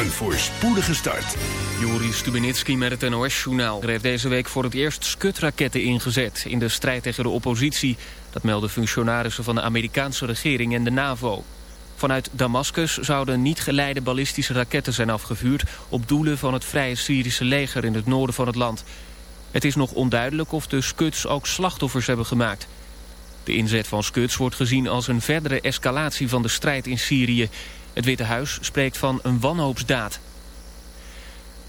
Een voorspoedige start. Joris Stubenitski met het NOS-journaal heeft deze week voor het eerst skutraketten ingezet in de strijd tegen de oppositie. Dat melden functionarissen van de Amerikaanse regering en de NAVO. Vanuit Damascus zouden niet geleide ballistische raketten zijn afgevuurd op doelen van het Vrije Syrische leger in het noorden van het land. Het is nog onduidelijk of de skuts ook slachtoffers hebben gemaakt. De inzet van skuts wordt gezien als een verdere escalatie van de strijd in Syrië. Het Witte Huis spreekt van een wanhoopsdaad.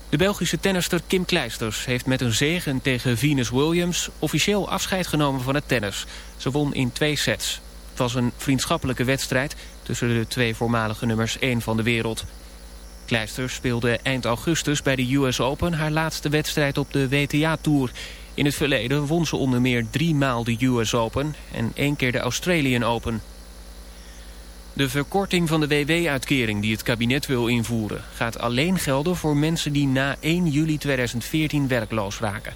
De Belgische tennister Kim Kleisters heeft met een zegen tegen Venus Williams... officieel afscheid genomen van het tennis. Ze won in twee sets. Het was een vriendschappelijke wedstrijd tussen de twee voormalige nummers 1 van de wereld. Kleisters speelde eind augustus bij de US Open haar laatste wedstrijd op de WTA-tour. In het verleden won ze onder meer drie maal de US Open en één keer de Australian Open. De verkorting van de WW-uitkering die het kabinet wil invoeren... gaat alleen gelden voor mensen die na 1 juli 2014 werkloos raken.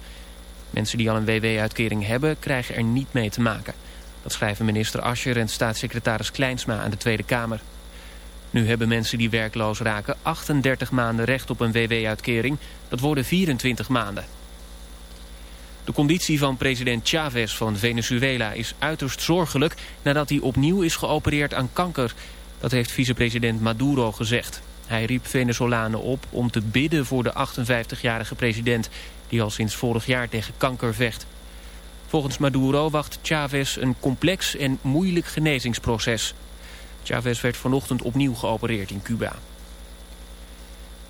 Mensen die al een WW-uitkering hebben, krijgen er niet mee te maken. Dat schrijven minister Ascher en staatssecretaris Kleinsma aan de Tweede Kamer. Nu hebben mensen die werkloos raken 38 maanden recht op een WW-uitkering. Dat worden 24 maanden. De conditie van president Chavez van Venezuela is uiterst zorgelijk... nadat hij opnieuw is geopereerd aan kanker. Dat heeft vicepresident Maduro gezegd. Hij riep Venezolanen op om te bidden voor de 58-jarige president... die al sinds vorig jaar tegen kanker vecht. Volgens Maduro wacht Chavez een complex en moeilijk genezingsproces. Chavez werd vanochtend opnieuw geopereerd in Cuba.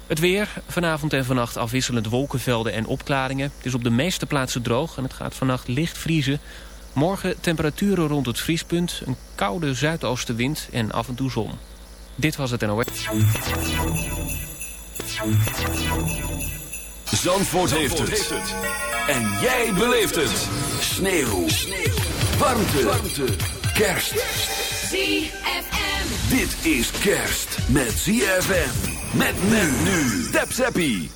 Het weer, vanavond en vannacht afwisselend wolkenvelden en opklaringen. Het is op de meeste plaatsen droog en het gaat vannacht licht vriezen. Morgen temperaturen rond het vriespunt, een koude zuidoostenwind en af en toe zon. Dit was het NOS. Zandvoort, heeft, het. En jij beleeft het. Sneeuw. Warmte. Kerst. ZFM. Dit is kerst met ZFM. Met nu. Zappie.